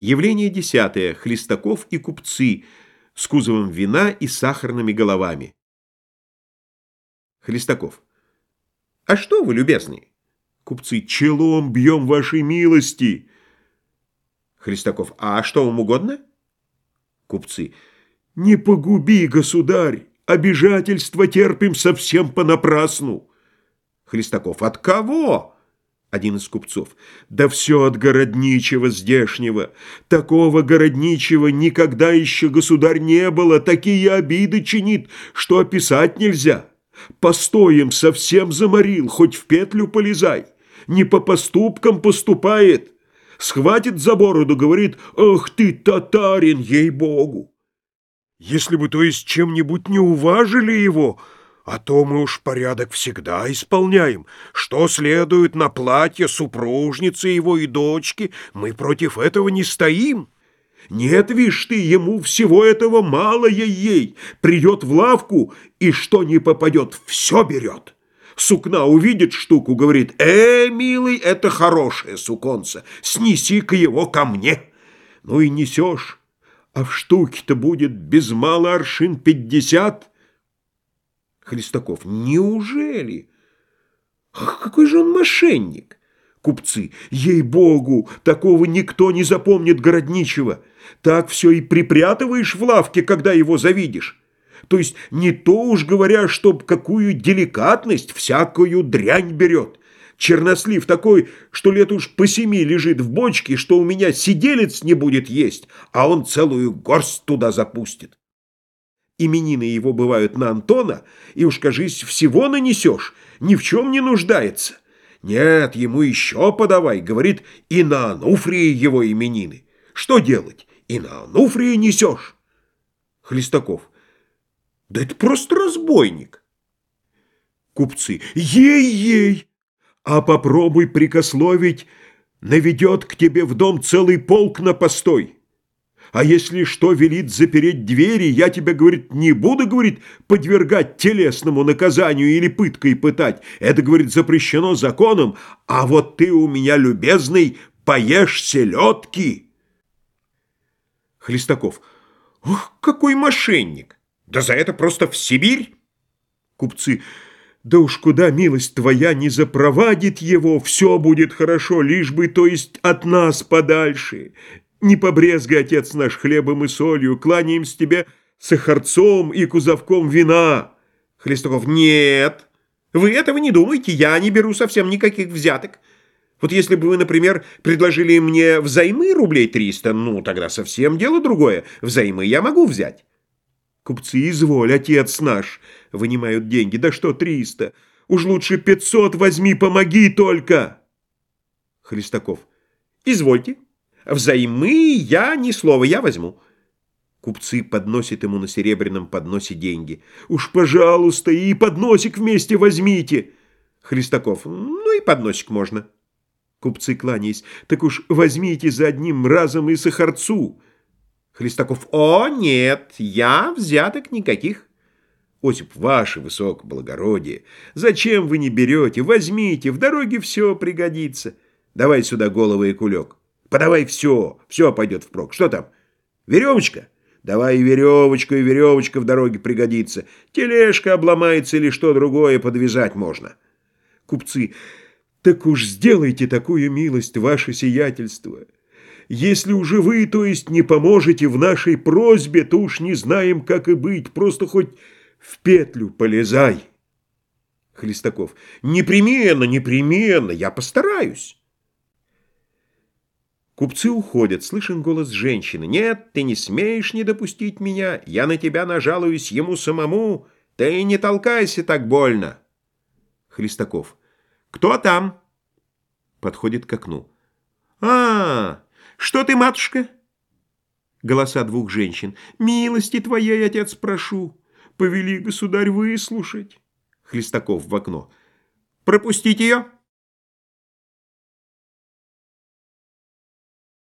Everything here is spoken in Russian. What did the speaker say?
Явление десятое. Хлестаков и купцы с кузовом вина и сахарными головами. Хлестаков. А что вы, любезные? Купцы. Челом бьем вашей милости. Хлестаков. А что вам угодно? Купцы. Не погуби, государь, обижательство терпим совсем понапрасну. Хлестаков. От кого? Один из купцов. «Да все от городничего здешнего. Такого городничего никогда еще государь не было. Такие обиды чинит, что описать нельзя. Постоем совсем заморил, хоть в петлю полезай. Не по поступкам поступает. Схватит за бороду, говорит, «Ах ты, татарин, ей-богу!» Если бы, то есть, чем-нибудь не уважили его, — а то мы уж порядок всегда исполняем. Что следует на платье супружницы его и дочки, мы против этого не стоим. Нет, вишь ты, ему всего этого мало ей-ей. Придет в лавку, и что не попадет, все берет. Сукна увидит штуку, говорит, «Э, милый, это хорошее суконце, снеси-ка его ко мне». Ну и несешь, а в штуке-то будет без мало аршин пятьдесят, Хлестаков. Неужели? Ах, какой же он мошенник! Купцы. Ей-богу, такого никто не запомнит городничего. Так все и припрятываешь в лавке, когда его завидишь. То есть не то уж говоря, чтоб какую деликатность всякую дрянь берет. Чернослив такой, что лет уж по семи лежит в бочке, что у меня сиделец не будет есть, а он целую горсть туда запустит. Именины его бывают на Антона, и уж, кажись, всего нанесешь, ни в чем не нуждается. Нет, ему еще подавай, говорит, и на Ануфрии его именины. Что делать? И на Ануфрии несешь. Хлестаков. Да это просто разбойник. Купцы. Ей-ей! А попробуй прикословить, наведет к тебе в дом целый полк на постой. А если что велит запереть двери, я тебя, говорит, не буду, говорит, подвергать телесному наказанию или пыткой пытать. Это, говорит, запрещено законом, а вот ты у меня, любезный, поешь селедки. Хлестаков. Ох, какой мошенник! Да за это просто в Сибирь? Купцы. Да уж куда милость твоя не запровадит его, все будет хорошо, лишь бы, то есть, от нас подальше. Не побрезгай, отец наш, хлебом и солью, кланяемся тебе сахарцом и кузовком вина. Хлестаков, нет, вы этого не думайте, я не беру совсем никаких взяток. Вот если бы вы, например, предложили мне взаймы рублей триста, ну, тогда совсем дело другое. Взаймы я могу взять. Купцы, изволь, отец наш, вынимают деньги. Да что триста? Уж лучше пятьсот возьми, помоги только. Хлестаков, извольте. Взаймы я ни слова, я возьму. Купцы подносят ему на серебряном подносе деньги. «Уж, пожалуйста, и подносик вместе возьмите!» Христаков. «Ну и подносик можно». Купцы, кланяясь. «Так уж возьмите за одним разом и сахарцу». Христаков. «О, нет, я взяток никаких». Осип, ваше высокоблагородие, зачем вы не берете? Возьмите, в дороге все пригодится. Давай сюда головы и кулек. Подавай все, все пойдет впрок. Что там? Веревочка? Давай и веревочку, и веревочка в дороге пригодится. Тележка обломается или что другое подвязать можно. Купцы, так уж сделайте такую милость, ваше сиятельство. Если уже вы, то есть, не поможете в нашей просьбе, то уж не знаем, как и быть, просто хоть в петлю полезай. Хлестаков, непременно, непременно, я постараюсь. Купцы уходят, слышен голос женщины. «Нет, ты не смеешь не допустить меня, я на тебя нажалуюсь ему самому, ты не толкайся так больно!» Хлестаков. «Кто там?» Подходит к окну. «А, что ты, матушка?» Голоса двух женщин. «Милости твоей, отец, прошу, повели, государь, выслушать». Хлестаков в окно. «Пропустить ее!»